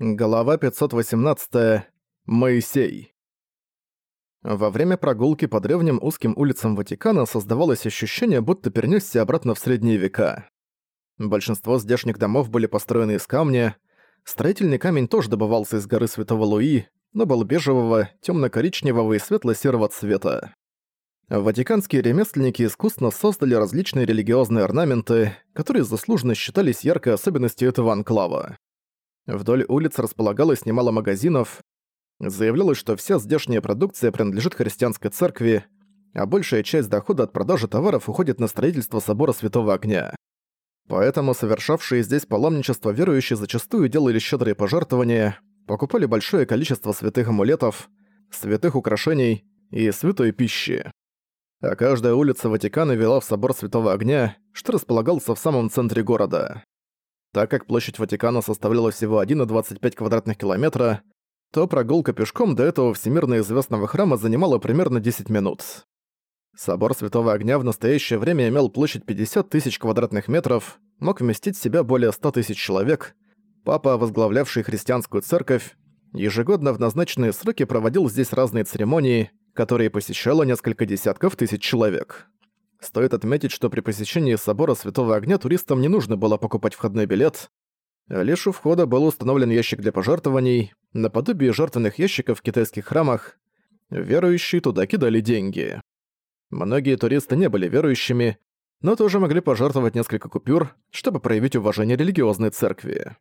Глава 518. Моисей. Во время прогулки по древним узким улицам Ватикана создавалось ощущение, будто перенесся обратно в средние века. Большинство здешних домов были построены из камня. Строительный камень тоже добывался из горы Святого Луи, но был бежевого, темно-коричневого и светло-серого цвета. Ватиканские ремесленники искусно создали различные религиозные орнаменты, которые заслуженно считались яркой особенностью этого анклава. Вдоль улиц располагалось немало магазинов. Заявлялось, что вся здешняя продукция принадлежит христианской церкви, а большая часть дохода от продажи товаров уходит на строительство собора Святого Огня. Поэтому совершавшие здесь паломничество верующие зачастую делали щедрые пожертвования, покупали большое количество святых амулетов, святых украшений и святой пищи. А каждая улица Ватикана вела в собор Святого Огня, что располагался в самом центре города. Так как площадь Ватикана составляла всего 1,25 квадратных километра, то прогулка пешком до этого всемирно известного храма занимала примерно 10 минут. Собор Святого Огня в настоящее время имел площадь 50 тысяч квадратных метров, мог вместить в себя более 100 тысяч человек. Папа, возглавлявший христианскую церковь, ежегодно в назначенные сроки проводил здесь разные церемонии, которые посещало несколько десятков тысяч человек. Стоит отметить, что при посещении собора Святого Огня туристам не нужно было покупать входной билет. Лишь у входа был установлен ящик для пожертвований, наподобие жертвенных ящиков в китайских храмах. Верующие туда кидали деньги. Многие туристы не были верующими, но тоже могли пожертвовать несколько купюр, чтобы проявить уважение религиозной церкви.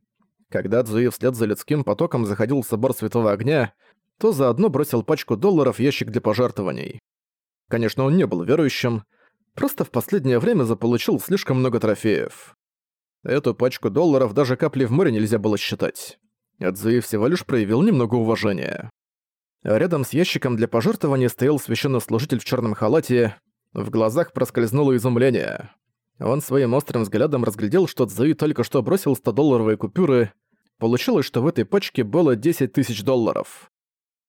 Когда Цзуи вслед за людским потоком заходил в собор Святого Огня, то заодно бросил пачку долларов в ящик для пожертвований. Конечно, он не был верующим, Просто в последнее время заполучил слишком много трофеев. Эту пачку долларов даже капли в море нельзя было считать. Адзуи всего лишь проявил немного уважения. рядом с ящиком для пожертвования стоял священнослужитель в черном халате. В глазах проскользнуло изумление. Он своим острым взглядом разглядел, что Цзуи только что бросил 100-долларовые купюры. Получилось, что в этой пачке было 10 тысяч долларов.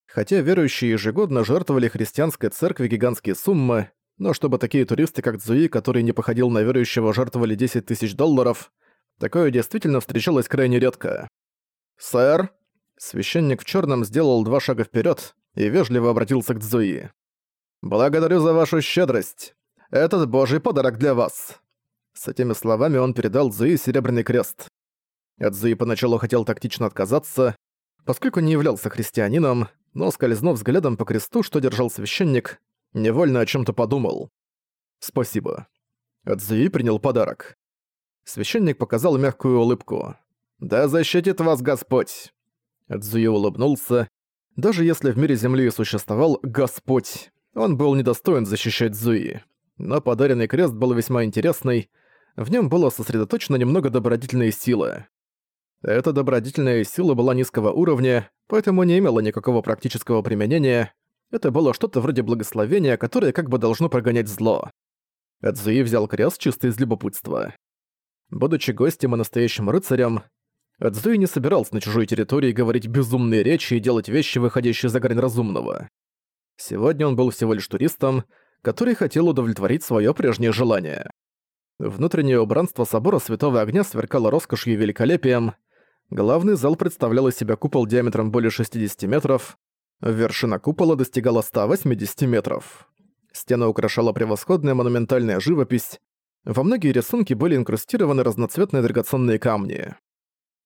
Хотя верующие ежегодно жертвовали христианской церкви гигантские суммы, но чтобы такие туристы, как Цзуи, который не походил на верующего, жертвовали 10 тысяч долларов, такое действительно встречалось крайне редко. «Сэр!» Священник в черном сделал два шага вперед и вежливо обратился к Цзуи. «Благодарю за вашу щедрость. Этот божий подарок для вас». С этими словами он передал Цзуи серебряный крест. Цзуи поначалу хотел тактично отказаться, поскольку не являлся христианином, но скользнув взглядом по кресту, что держал священник, Невольно о чем то подумал. «Спасибо». Цзуи принял подарок. Священник показал мягкую улыбку. «Да защитит вас Господь!» Цзуи улыбнулся. Даже если в мире Земли существовал Господь, он был недостоин защищать Цзуи. Но подаренный крест был весьма интересный, в нем было сосредоточено немного добродетельной силы. Эта добродетельная сила была низкого уровня, поэтому не имела никакого практического применения, это было что-то вроде благословения, которое как бы должно прогонять зло. Эдзуи взял крест чисто из любопытства. Будучи гостем и настоящим рыцарем, Эдзуи не собирался на чужой территории говорить безумные речи и делать вещи, выходящие за грань разумного. Сегодня он был всего лишь туристом, который хотел удовлетворить свое прежнее желание. Внутреннее убранство собора Святого Огня сверкало роскошью и великолепием. Главный зал представлял из себя купол диаметром более 60 метров, Вершина купола достигала 180 метров. Стены украшала превосходная монументальная живопись. Во многие рисунки были инкрустированы разноцветные драгоценные камни.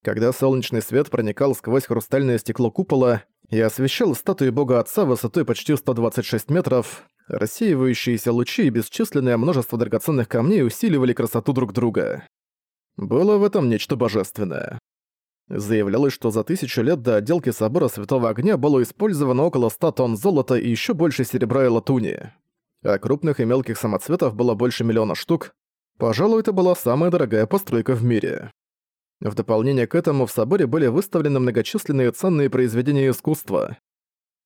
Когда солнечный свет проникал сквозь хрустальное стекло купола и освещал статуи бога отца высотой почти 126 метров, рассеивающиеся лучи и бесчисленное множество драгоценных камней усиливали красоту друг друга. Было в этом нечто божественное. Заявлялось, что за тысячу лет до отделки собора Святого Огня было использовано около 100 тонн золота и еще больше серебра и латуни. А крупных и мелких самоцветов было больше миллиона штук. Пожалуй, это была самая дорогая постройка в мире. В дополнение к этому в соборе были выставлены многочисленные ценные произведения искусства.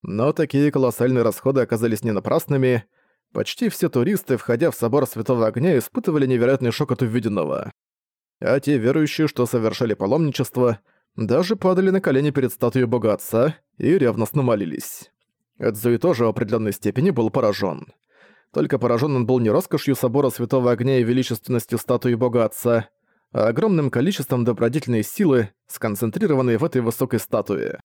Но такие колоссальные расходы оказались не напрасными. Почти все туристы, входя в собор Святого Огня, испытывали невероятный шок от увиденного а те верующие, что совершали паломничество, даже падали на колени перед статуей бога отца и ревностно молились. Эдзуи тоже в определенной степени был поражен. Только поражен он был не роскошью собора Святого Огня и величественностью статуи бога отца, а огромным количеством добродетельной силы, сконцентрированной в этой высокой статуе.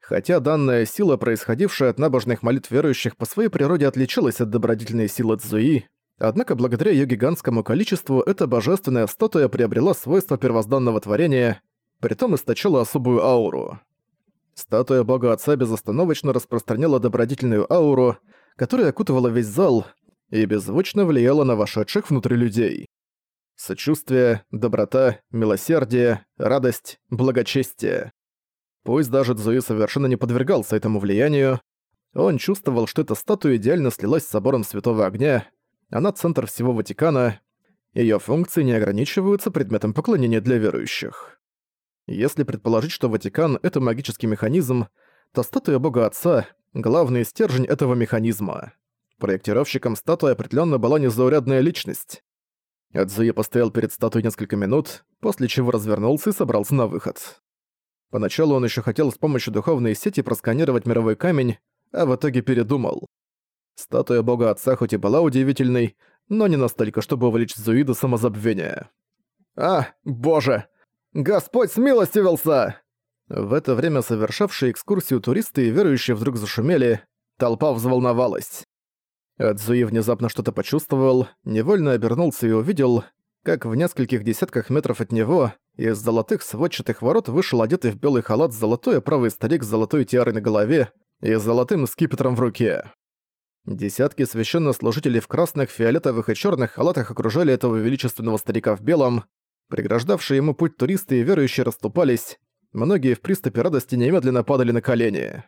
Хотя данная сила, происходившая от набожных молитв верующих, по своей природе отличалась от добродетельной силы Цзуи, однако благодаря ее гигантскому количеству эта божественная статуя приобрела свойства первозданного творения, притом источала особую ауру. Статуя бога отца безостановочно распространяла добродетельную ауру, которая окутывала весь зал и беззвучно влияла на вошедших внутрь людей. Сочувствие, доброта, милосердие, радость, благочестие. Пусть даже Цзуи совершенно не подвергался этому влиянию, он чувствовал, что эта статуя идеально слилась с собором Святого Огня, она центр всего Ватикана, ее функции не ограничиваются предметом поклонения для верующих. Если предположить, что Ватикан — это магический механизм, то статуя Бога Отца — главный стержень этого механизма. Проектировщиком статуи определенно была незаурядная личность. Адзуи постоял перед статуей несколько минут, после чего развернулся и собрался на выход. Поначалу он еще хотел с помощью духовной сети просканировать мировой камень, а в итоге передумал. Статуя бога отца хоть и была удивительной, но не настолько, чтобы увлечь Зуи до самозабвения. «А, боже! Господь смилостивился!» В это время совершавшие экскурсию туристы и верующие вдруг зашумели, толпа взволновалась. Адзуи внезапно что-то почувствовал, невольно обернулся и увидел, как в нескольких десятках метров от него из золотых сводчатых ворот вышел одетый в белый халат золотой правый старик с золотой тиарой на голове и золотым скипетром в руке. Десятки священнослужителей в красных, фиолетовых и черных халатах окружали этого величественного старика в белом, Преграждавшие ему путь туристы и верующие расступались, многие в приступе радости немедленно падали на колени.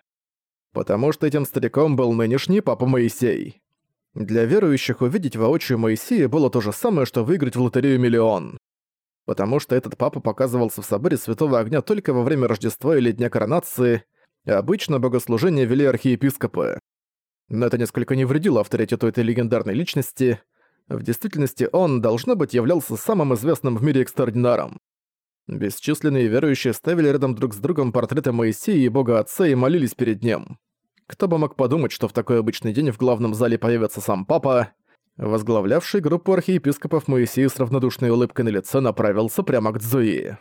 Потому что этим стариком был нынешний папа Моисей. Для верующих увидеть воочию Моисея было то же самое, что выиграть в лотерею миллион. Потому что этот папа показывался в соборе Святого Огня только во время Рождества или Дня Коронации, и обычно богослужение вели архиепископы. Но это несколько не вредило авторитету этой легендарной личности – в действительности он, должно быть, являлся самым известным в мире экстраординаром. Бесчисленные верующие ставили рядом друг с другом портреты Моисея и Бога Отца и молились перед ним. Кто бы мог подумать, что в такой обычный день в главном зале появится сам Папа, возглавлявший группу архиепископов Моисея с равнодушной улыбкой на лице направился прямо к Дзуи.